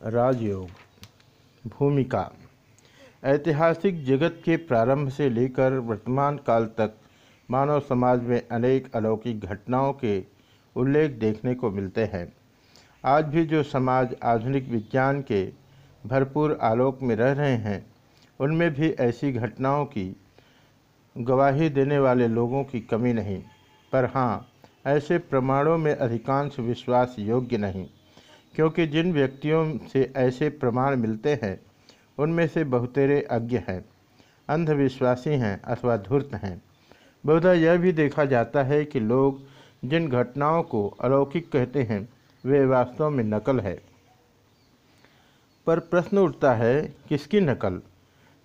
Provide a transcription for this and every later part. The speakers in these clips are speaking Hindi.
राजयोग, भूमिका, ऐतिहासिक जगत के प्रारंभ से लेकर वर्तमान काल तक मानव समाज में अनेक अलौकिक घटनाओं के उल्लेख देखने को मिलते हैं। आज भी जो समाज आधुनिक विज्ञान के भरपूर आलोक में रह रहे हैं, उनमें भी ऐसी घटनाओं की गवाही देने वाले लोगों की कमी नहीं, पर हाँ ऐसे प्रमाणों में अधिकांश विश्वास योग्य नहीं। क्योंकि जिन व्यक्तियों से ऐसे प्रमाण मिलते हैं, उनमें से बहुतेरे अज्ञ हैं, अंधविश्वासी हैं अथवा धूर्त हैं। बहुधा यह भी देखा जाता है कि लोग जिन घटनाओं को अलौकिक कहते हैं, वे वास्तव में नकल है। पर प्रश्न उठता है, किसकी नकल?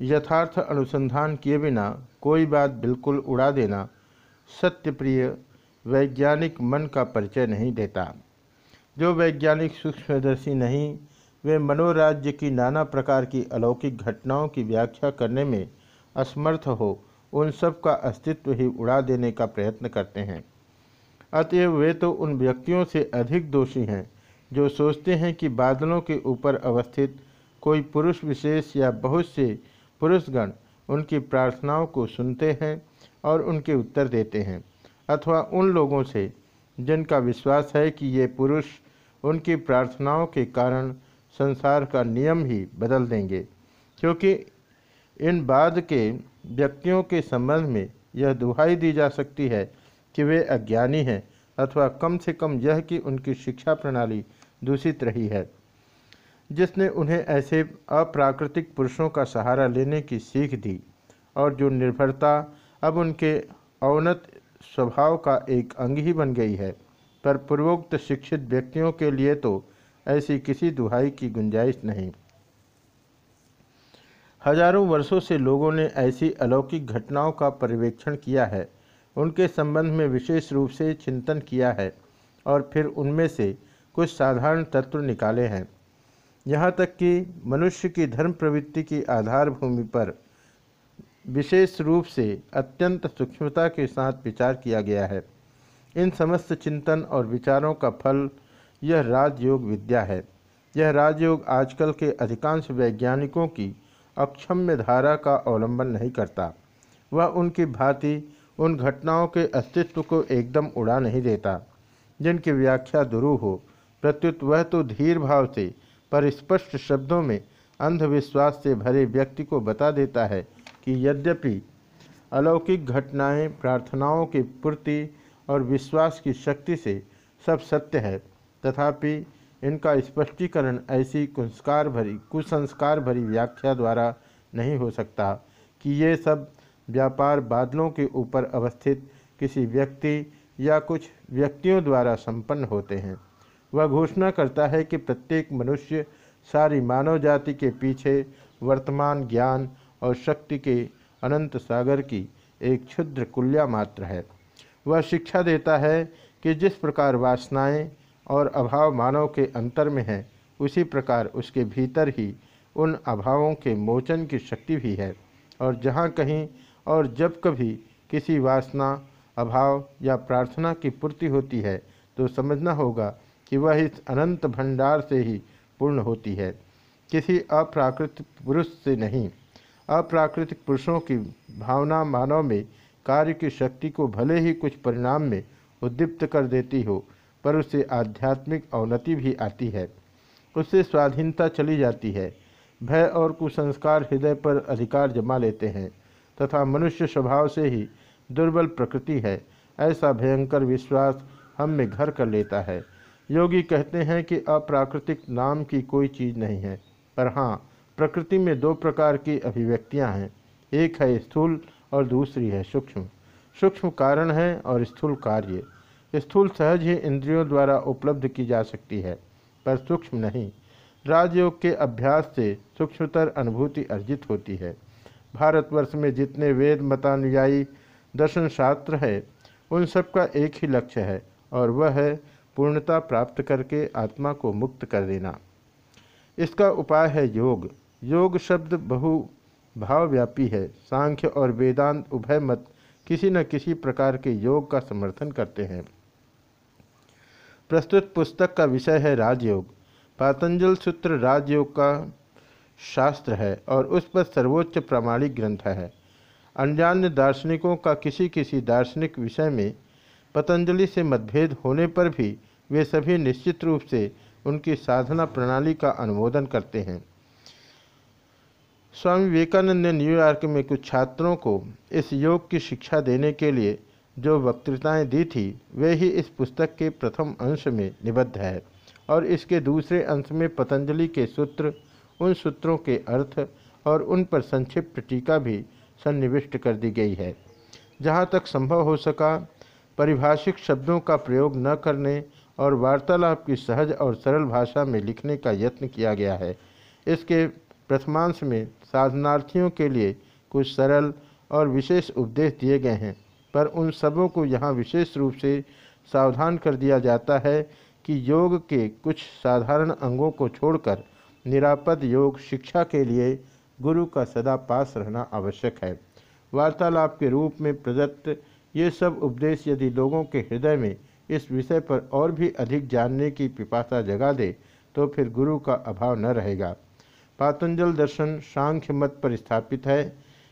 यथार्थ अनुसंधान किए बिना कोई बात बिल्कुल उड़ा देना सत्यप्रिय, वैज्ञानिक मन का परिचय नहीं देता। जो वैज्ञानिक सूक्ष्मदर्शी नहीं, वे मनोराज्य की नाना प्रकार की अलौकिक घटनाओं की व्याख्या करने में असमर्थ हो, उन सब का अस्तित्व ही उड़ा देने का प्रयत्न करते हैं। अतएव वे तो उन व्यक्तियों से अधिक दोषी हैं, जो सोचते हैं कि बादलों के ऊपर अवस्थित कोई पुरुष विशेष या बहुत से पुरुषगण उनकी प्रार्थनाओं को सुनते हैं और उनके उत्तर देते हैं, अथवा उन लोगों से, जिनका विश्वास है कि ये पुरुष उनकी प्रार्थनाओं के कारण संसार का नियम ही बदल देंगे। क्योंकि इन बाद के व्यक्तियों के संबंध में यह दुहाई दी जा सकती है कि वे अज्ञानी हैं अथवा कम से कम यह कि उनकी शिक्षा प्रणाली दूषित रही है। जिसने उन्हें ऐसे अप्राकृतिक पुरुषों का सहारा लेने की सीख दी और जो निर्भरता अब उनके अवनत स्वभाव का एक अंग ही बन गई है। पर पूर्वोक्त शिक्षित व्यक्तियों के लिए तो ऐसी किसी दुहाई की गुंजाइश नहीं। हज़ारों वर्षों से लोगों ने ऐसी अलौकिक घटनाओं का पर्यवेक्षण किया है। उनके संबंध में विशेष रूप से चिंतन किया है और फिर उनमें से कुछ साधारण तत्व निकाले हैं। यहाँ तक कि मनुष्य की धर्म प्रवृत्ति की आधार भूमि पर विशेष रूप से अत्यंत सूक्ष्मता के साथ विचार किया गया है। इन समस्त चिंतन और विचारों का फल यह राजयोग विद्या है। यह राजयोग आजकल के अधिकांश वैज्ञानिकों की अक्षम्य धारा का अवलंबन नहीं करता। वह उनकी भांति उन घटनाओं के अस्तित्व को एकदम उड़ा नहीं देता। जिनकी व्याख्या दुरू हो, प्रत्युत वह तो धीर भाव से पर स्पष्ट शब्दों में अंधविश्वास से भरे व्यक्ति को बता देता है कि यद्यपि अलौकिक घटनाएँ, प्रार्थनाओं की पूर्ति और विश्वास की शक्ति से सब सत्य है। तथापि इनका स्पष्टीकरण ऐसी कुंस्कार भरी कुसंस्कार भरी व्याख्या द्वारा नहीं हो सकता कि ये सब व्यापार बादलों के ऊपर अवस्थित किसी व्यक्ति या कुछ व्यक्तियों द्वारा संपन्न होते हैं। वह घोषणा करता है कि प्रत्येक मनुष्य सारी मानव जाति के पीछे वर्तमान ज्ञान और शक्ति के अनंत सागर की एक क्षुद्र कुल्या मात्र है। वह शिक्षा देता है कि जिस प्रकार वासनाएँ और अभाव मानव के अंतर में है, उसी प्रकार उसके भीतर ही उन अभावों के मोचन की शक्ति भी है। और जहाँ कहीं और जब कभी किसी वासना, अभाव या प्रार्थना की पूर्ति होती है तो समझना होगा कि वह इस अनंत भंडार से ही पूर्ण होती है। किसी अप्राकृतिक पुरुष से नहीं। अप्राकृतिक पुरुषों की भावना मानव में कार्य की शक्ति को भले ही कुछ परिणाम में उद्दीप्त कर देती हो, पर उससे आध्यात्मिक अवनति भी आती है। उससे स्वाधीनता चली जाती है। भय और कुसंस्कार हृदय पर अधिकार जमा लेते हैं, तथा मनुष्य स्वभाव से ही दुर्बल प्रकृति है। ऐसा भयंकर विश्वास हम में घर कर लेता है। योगी कहते हैं कि अप्राकृतिक नाम की कोई चीज़ नहीं है, पर हाँ प्रकृति में दो प्रकार की अभिव्यक्तियाँ हैं। एक है स्थूल और दूसरी है सूक्ष्म। सूक्ष्म कारण है और स्थूल कार्य। स्थूल सहज ही इंद्रियों द्वारा उपलब्ध की जा सकती है, पर सूक्ष्म नहीं। राजयोग के अभ्यास से सूक्ष्मतर अनुभूति अर्जित होती है। भारतवर्ष में जितने वेद, मतानुयायी, दर्शन शास्त्र है, उन सब का एक ही लक्ष्य है, और वह है पूर्णता प्राप्त करके आत्मा को मुक्त कर देना। इसका उपाय है योग। योग शब्द बहु भावव्यापी है। सांख्य और वेदांत उभय मत किसी न किसी प्रकार के योग का समर्थन करते हैं। प्रस्तुत पुस्तक का विषय है राजयोग। पातंजल सूत्र राजयोग का शास्त्र है और उस पर सर्वोच्च प्रामाणिक ग्रंथ है। अन्यान्य दार्शनिकों का किसी किसी दार्शनिक विषय में पतंजलि से मतभेद होने पर भी वे सभी निश्चित रूप से उनकी साधना प्रणाली का अनुमोदन करते हैं। स्वामी विवेकानंद ने न्यूयॉर्क में कुछ छात्रों को इस योग की शिक्षा देने के लिए जो वक्तृताएँ दी थी, वे ही इस पुस्तक के प्रथम अंश में निबद्ध है और इसके दूसरे अंश में पतंजलि के सूत्र, उन सूत्रों के अर्थ और उन पर संक्षिप्त टीका भी सन्निविष्ट कर दी गई है। जहाँ तक संभव हो सका, परिभाषिक शब्दों का प्रयोग न करने और वार्तालाप की सहज और सरल भाषा में लिखने का यत्न किया गया है। इसके प्रथमांश में साधनार्थियों के लिए कुछ सरल और विशेष उपदेश दिए गए हैं, पर उन सबों को यहाँ विशेष रूप से सावधान कर दिया जाता है कि योग के कुछ साधारण अंगों को छोड़कर निरापद योग शिक्षा के लिए गुरु का सदा पास रहना आवश्यक है। वार्तालाप के रूप में प्रदत्त ये सब उपदेश यदि लोगों के हृदय में इस विषय पर और भी अधिक जानने की पिपासा जगा दे तो फिर गुरु का अभाव न रहेगा। पातंजल दर्शन सांख्य मत पर स्थापित है।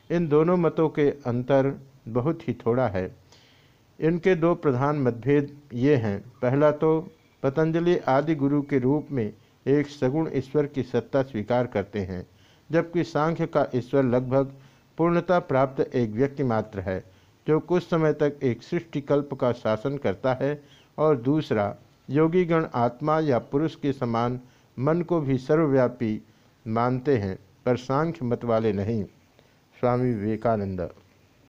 इन दोनों मतों के अंतर बहुत ही थोड़ा है। इनके दो प्रधान मतभेद ये हैं। पहला तो पतंजलि आदि गुरु के रूप में एक सगुण ईश्वर की सत्ता स्वीकार करते हैं, जबकि सांख्य का ईश्वर लगभग पूर्णता प्राप्त एक व्यक्ति मात्र है, जो कुछ समय तक एक सृष्टिकल्प का शासन करता है और दूसरा, योगीगण आत्मा या पुरुष के समान मन को भी सर्वव्यापी मानते हैं पर सांख्य मत वाले नहीं। स्वामी विवेकानंद